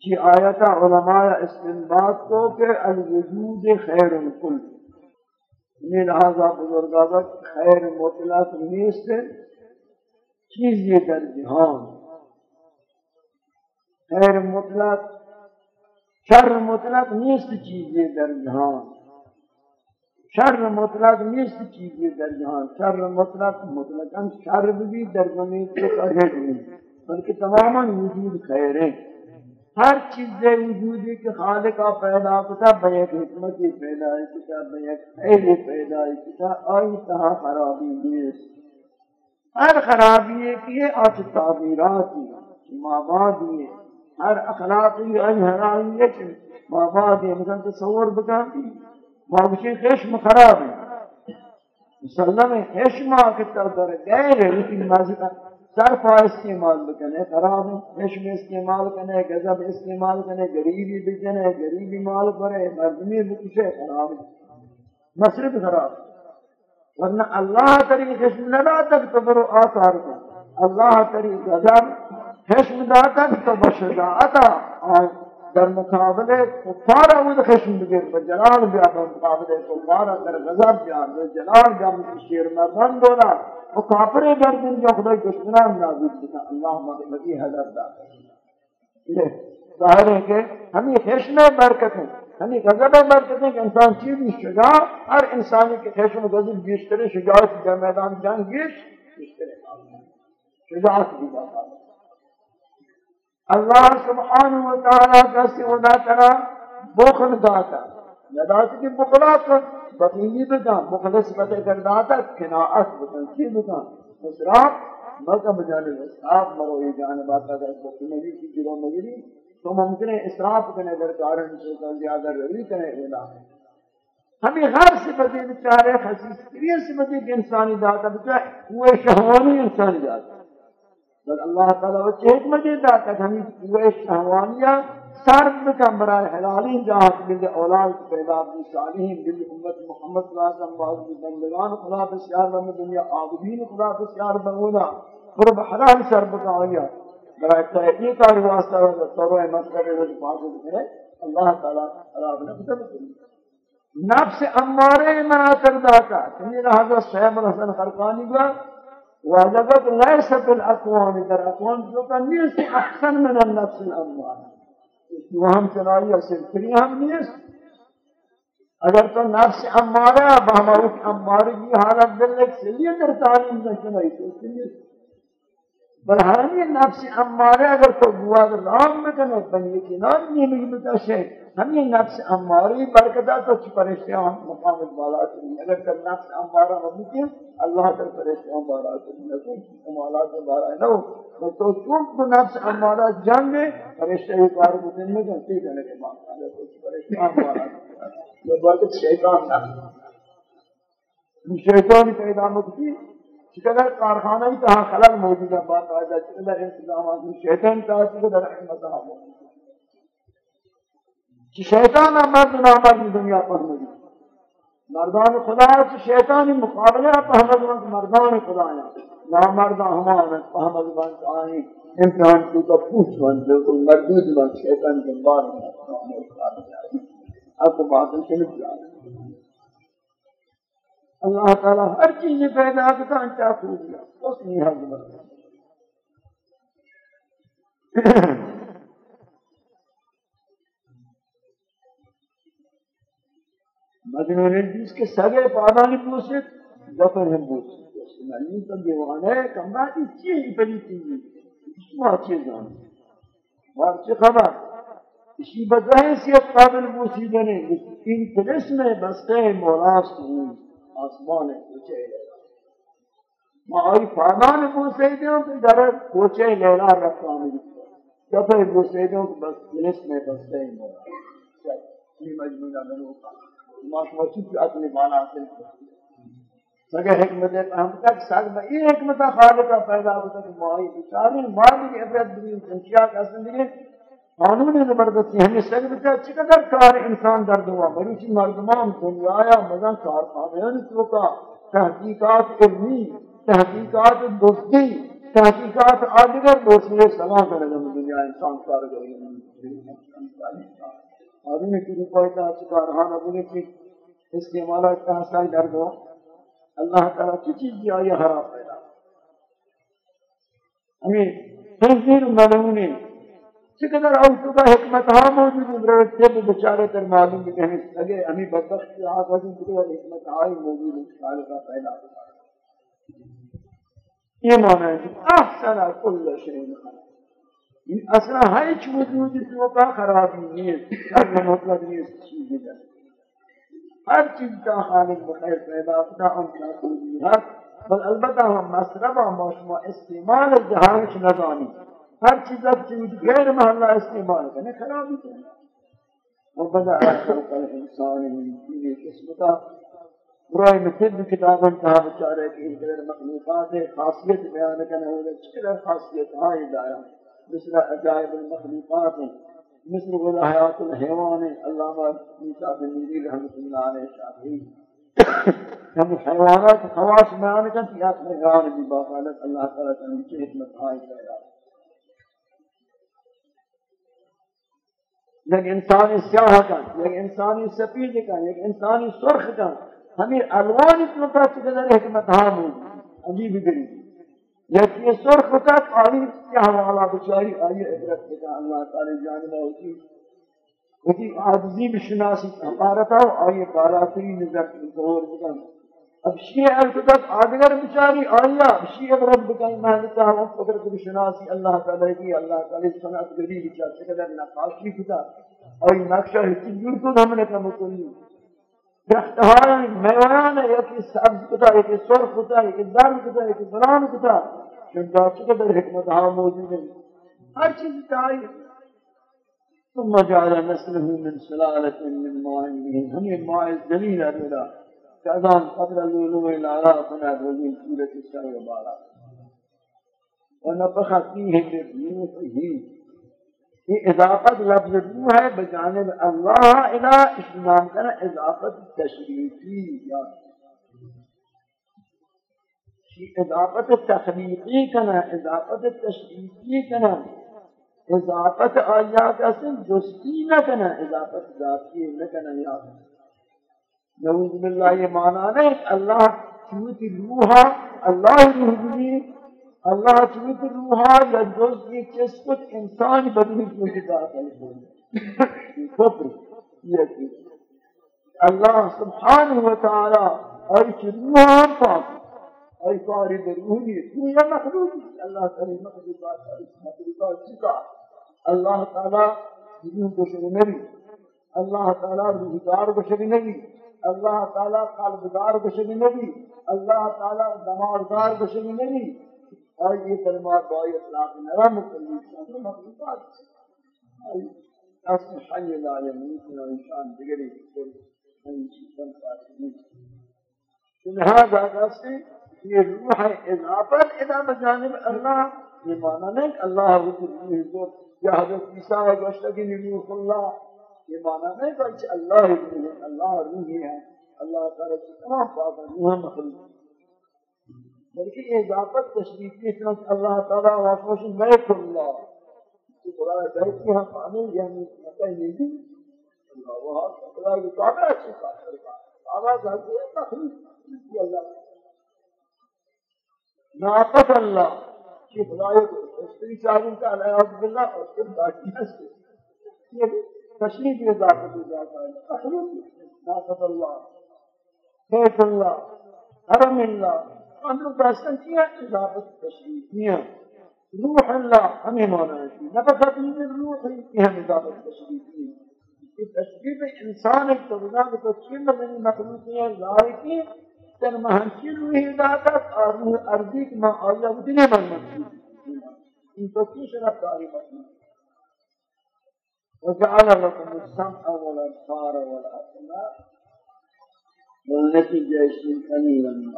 کی آیت علماء استنباط کو کہ الوجود خیر کل۔ یہ لہذا بزرگاں خیر مطلق نیست چیز یہ در جہان۔ خیر مطلق، شر مطلق نیست چیز یہ در جہان۔ شر مطلق نیست چیز در جہان۔ شر مطلق مطلقا شر بھی در جہان کو کہے نہیں بلکہ تماما وجود خیر ہیں ہر چیز وجودی کے خالق پیدا کتا بیک حکمتی پیدا کتا بیک خیر پیدا کتا، آئی تہا خرابی نیست۔ ہر خرابی ہے کہ تعبیراتی مابادی ہے ہر اخلاقی اجہرائی ہے مابادی ہے مثلا تصور بکا مابشی خشم خراب ہے۔ مسلم خشم آکتا در گئر ہے لیکن مازی صرف استعمال بکنے خراب حشم استعمال کنے غضب استعمال کنے غریبی بکنے غریبی مال کرے مردمی بکشے خراب مصرف خراب. ورنہ اللہ تری حشم نہ تک تو برو آثار رکھا اللہ تری غضب حشم دا تک تو بشجاعتا در مقابلے کفارہ وہ خشم بگیر بجلال بیا در مقابلے کفارہ در غضب بیا جلال بیا شیر مردن دولا وہ کافر در دن جو خدا دشمنان نازل بتا اللہ مغفرتی حضرت دا یہ ظاہر ہے کہ ہم یہ خشم برکت ہیں ہم یہ غضب برکت ہیں کہ انسان چیزی شجاع ہر انسانی کے خشم و غضب بیشتر شجاعت در میدان جنگ گیش بیشتر شجاعت بھی باقا اللہ سبحانہ تعالیٰ کا سیونا کرا بخل داتا. نداتی کی بخلات بقیلی بکن مخلص بتے کرداتا کناعت بکن کی بکن اسراف مکہ بجانب اسراف مرو یہ جانب آتا بکن نبی کی جلو مگری تو ممکن ہے اسراف کنے در کارن کن زیادہ روی کنے اعلیٰ ہمیں ہر صفتی بچارے خصیص کریے صفتی کہ انسانی داتا بچارے وہ شہوانی انسانی داتا بل اللہ تعالیٰ وہ چیک مجھے داتا کہ ہمیں وہ شہوانیہ سرد بکن برای حلالین جاہت بلد اولاد پیدا بھی صالحین بلد امت محمد صلی اللہ علیہ وسلم بعض بندگان خدا بسیار بند دنیا آبدین خدا بسیار بنگونا برو بحلال سر بکن آیا۔ برای تحقیق کاری واسطہ رہا سروع مطلب رہا حفاظت کرے اللہ تعالیٰ عراب نے بتا نفس امارے منا کر داتا، تمہیں لہذا صحیب الحسن خرقانی کا وجدت ليست الأكوان در أكوان جوكا نيست أحسن من النفس الأموال. وهم چنائیہ سلکری هم نیست أگر تو نفس امارہ بہمارک امارہ کی حالت دلک سلیے در تعلیم نہ چنائی تو سلیے بل ہمی نفس امارہ اگر تو گوا رام میں کنے بنی کی نام نہیں بھی بتا شے۔ ہمی نفس اماری برکتہ تو چھ پریشتیاں مقام بالا کری اگر تو نفس امارہ ممکن اللہ تر پریشتیاں بالا کری نکو کمالات بالا نو تو چون تو نفس امارہ جنگ میں فرشتے ہی کار کو دن میں جنتی کرنے کے بعد آگے تو فرشتے امارہ یہ برکت شیطان نفس شیطان پیدا مکتی چقدر کارخانہ ہی کہاں خلل موجود ہے۔ بات آجا چقدر انتظامات شیطان کا چقدر رحمت ہے۔ کہ شیطان مرد نامرد دنیا پر موجود مردان خدا ہے تو شیطانی مقابلہ پہمد وقت مردان خدا ہے نامرد ہمان پہمد وقت آئیں۔ امتحان کی تو پوچھ بن بالکل مردود بن شیطان کے بار میں اب تو بات ہے کہ نہیں اللہ تعالی ہر چیز پیدا کرتا ہے کیا خوبیا اس نے حق بنا مجنون جس کے سگے پادا نہیں پوچھے ظفر ہم پوچھے نہیں تو دیوانے کمرہ کی چیز بڑی چیز اس میں جان اور خبر اسی بدہ سے قابل پوچھی نہیں تین پولیس میں بستے مولاست ہوئی آسمان کوچے ما آئی فادان بوسے دیوں کہ در کوچے لیلا رکھا مجھے جب ہے بوسے دیوں کہ بس جنس میں بستے ہیں مولا یہ مجموعہ میں ہوتا ما شما چیز اپنی مانا حاصل سگے حکمت ہم تک سگ میں یہ حکمت خالق کا پیدا ہوتا کہ مائی بیچاری مال کی عبرت بھی انشاء کا زندگی قانون زبردستی ہمیں سگ بچا چقدر کار انسان درد ہوا مریچی مردمان دنیا آیا مزن کار خانیان چوکا تحقیقات علمی، تحقیقات دوستی، تحقیقات آدگر دوستی سلام کرے گا دنیا انسان کار گئی ابھی میں کسی کوئی تا چکار ہاں ابھی کی استعمال اتحاسائی در دو۔ اللہ تعالیٰ کی چیز کی آئی حرام پیدا ہمیں تنظیر ملعونی چکہ در چقدر اوصف حکمت ها موجود درست ہے تو بچارے تر معلوم بھی کہنے لگے امی یعنی بدبخت کی آنکھ وزن کی اور حکمت آئی موجود انشاءاللہ کا پیدا ہوتا یہ معنی ہے احسن کل شئین خلق اصلا ہیچ موجود اس وقت خرابی نہیں ہے اصلا مطلب نہیں اس چیزی در ہر چیز کا خالق بخیر پیدا ہوتا ہم کیا کوئی ہے بل البتہ ہم مسربہ موشمہ استعمال جہانش نظانی ہر چیز اب چیز غیر محلہ استعمال کرنے خرابی کرنے وبدأ خلق الإنسان من كل قسمتا۔ برای مثل کتاب انتہا بچارے کی غیر مخلوقات خاصیت بیان کرنے ہوئے چکل خاصیت ہائی دایا مثل عجائب المخلوقات مثل غلاحيات الحيوان علامہ عیسیٰ بن نبی رحمۃ اللہ علیہ شافعی ہم حیوانات خواص بیان کرتے ہیں اپنے غار بھی باقالت اللہ تعالیٰ کا نیچے حکمت آئی پیدا یک انسانی سیاہ کا یک انسانی سفید کا یک انسانی سرخ کا ہمیں الوان اتنا تا چکر حکمت ہاں موجود عجیب گریب یکی سرخ تک آئی کیا حوالا بچاری آئی عبرت بکا اللہ تعالی جانبہ ہوتی. ہوتی عاجزی بشناسی حقارتا ہو آئی بالاتری نظر ظہور بکا اب شیع التدت آدگر بچاری آیا شیع عبرت بکا محلتا ہو قدرت بشناسی اللہ تعالی کی، اللہ تعالی سنات گری بچار سکدر نقاشی کتا۔ آئی نقشہ ہتی جور کو ہم نے کم کلی درختهایی میوان یکی سبز کتا یکی سرخ کتا یکی زرد کتا یکی فلان کتا۔ چون داشت حکمت ها موجود ہے۔ ہر چیز چاہیے ثم جعل نسله من سلالة من ماء به ہمیں ماء زمین اردا شعبان قبل النور العراء قنات وزين سورة الشهر وبارا ونفخ فيه الروح في إضافة لفظ الروح بجانب الله إلى إسلام كان إضافة التشريفي يعني اضافت تخلیقی کنا اضافت تشریفی کنا اضافت آیات اصل جستی نہ کنا اضافت ذاتی نہ کنا یاد نعوذ باللہ یہ معنی نہیں اللہ چوتی روحا. اللہ روح بھی اللہ چوت روحا. یا جز یہ چسکت انسان بدنی کو ہدایت ہے کفر. یہ کہ اللہ سبحانہ و تعالی اور روحا پاک. اور کاری روحی تو یا مخلوق. اللہ تعالی مخلوقات مخلوقات چکا. اللہ تعالی بدون بشر نبی. اللہ تعالی روحدار بشر نبی. اللہ تعالی قلبدار بشر نبی. اللہ تعالی دماغدار بشر نبی. اور یہ کلمات بائی اطلاق نرم مکلی شان مخلوقات اسم لا یموت و انشان دیگری کل این چیزن فاتحی لہذا کہتے یہ روح اضافت ادا بجانب اللہ یہ معنی نہیں کہ اللہ رضی روح کو یا حضرت عیسیٰ ہے گوشتگی روح اللہ یہ معنی نہیں کہ اللہ روح ہے، اللہ روح ہے۔ اللہ تعالی تمام پاک روح مخلوق۔ بلکہ یہ اضافت تشریف کی طرف اللہ تعالیٰ واقعش بیت اللہ کہ قرآن بیت کی ہم پانی یعنی مکہ نہیں اللہ وہاں خدا کی کعبہ اچھی بات کرتا کعبہ جاتی ہے، تخلیق کی اللہ۔ ناقت اللہ کہ خدا کو اس استری چاہوں کا علیہ باللہ اور پھر باقی ہے۔ یہ تشريف إضافة ذات أخلق نافذ الله. بيت الله. حرم الله. أمر داستانتيا إضافة تشريفية روح الله. هم مانعتي نفثت من الروح هم إضافة تشريفية تشریف انسان ایک تبدیل کو تشکیل میں نہیں مخلوقیاں تن مہنچی روح ہدایت اور روح ارضی کی میں من مخلوق. ان شرف وجعل لكم السمع والأبصار والأسماء والنتيجة شيئا قليلا. من